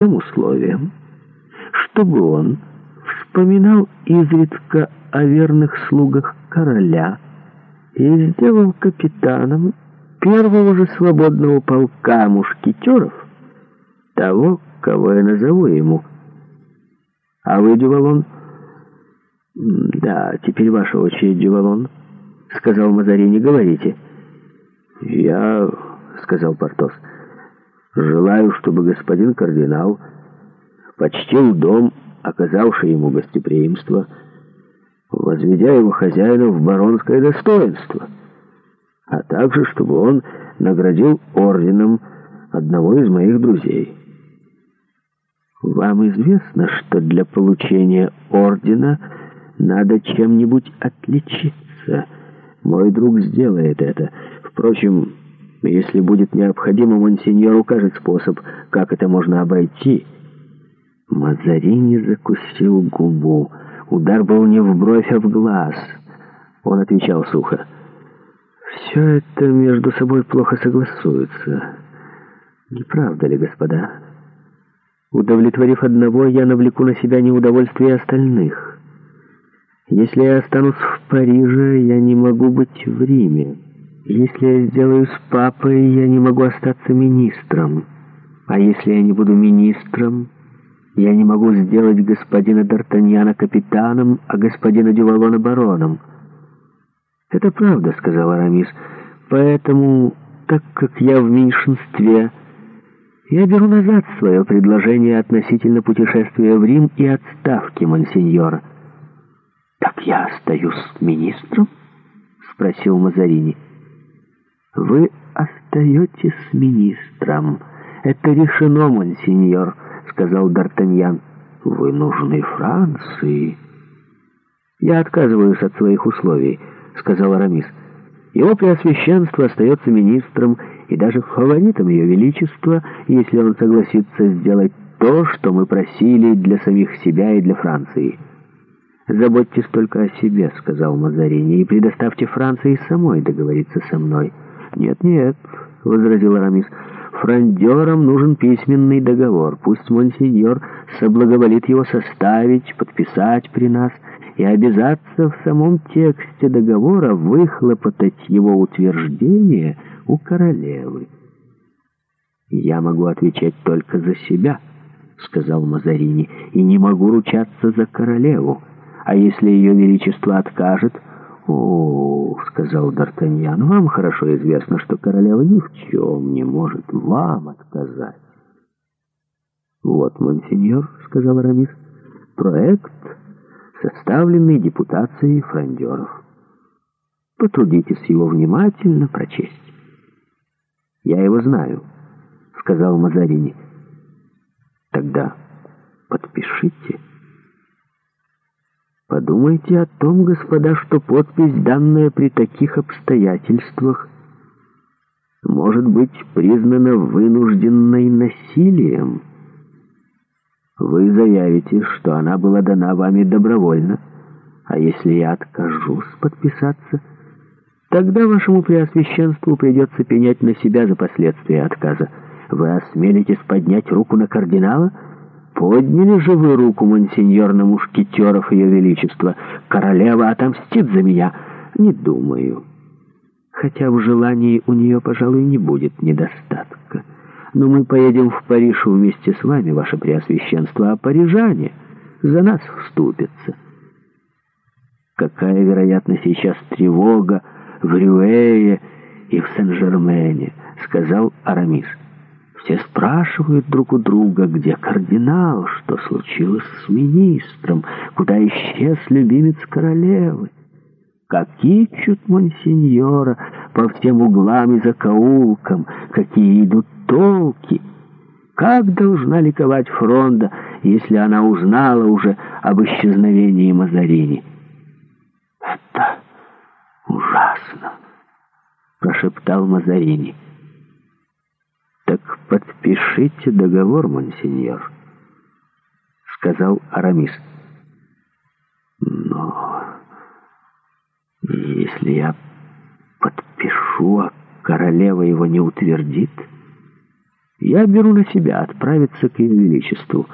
тем условием, чтобы он вспоминал изредка о верных слугах короля и сделал капитаном первого же свободного полка мушкетеров, того, кого я назову ему. А вы, Дювалон? Да, теперь ваша очередь, Дювалон, сказал Мазарини, говорите. Я, сказал Портос, — Желаю, чтобы господин кардинал почтил дом, оказавший ему гостеприимство, возведя его хозяина в баронское достоинство, а также, чтобы он наградил орденом одного из моих друзей. Вам известно, что для получения ордена надо чем-нибудь отличиться. Мой друг сделает это. Впрочем, если будет необходимо, монсеньор укажет способ, как это можно обойти. Мазарини закусил губу. Удар был не в бровь, а в глаз. Он отвечал сухо. «Все это между собой плохо согласуется. Не правда ли, господа? Удовлетворив одного, я навлеку на себя неудовольствие остальных. Если я останусь в Париже, я не могу быть в Риме». Если я сделаю с папой, я не могу остаться министром. А если я не буду министром, я не могу сделать господина Д'Артаньяна капитаном, а господина Дювалона бароном. «Это правда», — сказал Арамис. «Поэтому, так как я в меньшинстве, я беру назад свое предложение относительно путешествия в Рим и отставки монсеньора». «Так я остаюсь министром?» — спросил Мазарини. «Вы остаетесь министром. Это решено, монсеньор», — сказал Д'Артаньян. «Вы нужны Франции». «Я отказываюсь от своих условий», — сказал Арамис. «Его Преосвященство остается министром и даже фаворитом Ее Величества, если он согласится сделать то, что мы просили для самих себя и для Франции». «Заботьтесь только о себе», — сказал Мазарини, — «и предоставьте Франции самой договориться со мной». «Нет, нет», — возразил Арамис, — «фрондерам нужен письменный договор. Пусть монсеньор соблаговолит его составить, подписать при нас и обязаться в самом тексте договора выхлопотать его утверждение у королевы». «Я могу отвечать только за себя», — сказал Мазарини, — «и не могу ручаться за королеву. А если ее величество откажет...» О, сказал Д'Артаньян, — вам хорошо известно, что королева ни в чем не может вам отказать. — Вот, монсеньор, — сказал Арамис, — проект, составленный депутацией фрондеров. Потрудитесь его внимательно прочесть. — Я его знаю, — сказал Мазарини. — Тогда подпишите. — Подумайте о том, господа, что подпись, данная при таких обстоятельствах, может быть признана вынужденной насилием. Вы заявите, что она была дана вами добровольно, а если я откажусь подписаться, тогда вашему преосвященству придется пенять на себя за последствия отказа. Вы осмелитесь поднять руку на кардинала — Подняли же вы руку, монсеньор, на мушкетеров ее величества. Королева отомстит за меня. Не думаю. Хотя в желании у нее, пожалуй, не будет недостатка. Но мы поедем в Париж вместе с вами, ваше преосвященство, а парижане за нас вступятся. Какая, вероятно, сейчас тревога в Рюэе и в Сен-Жермене, сказал Арамис. Все спрашивают друг у друга, где кардинал, что случилось с министром, куда исчез любимец королевы. какие ищут монсеньора по всем углам и закоулкам, какие идут толки. Как должна ликовать Фронда, если она узнала уже об исчезновении Мазарини? «Это ужасно!» — прошептал Мазарини. «Так «Подпишите договор, монсеньор», — сказал Арамис. «Но если я подпишу, а королева его не утвердит, я беру на себя отправиться к ее величеству»,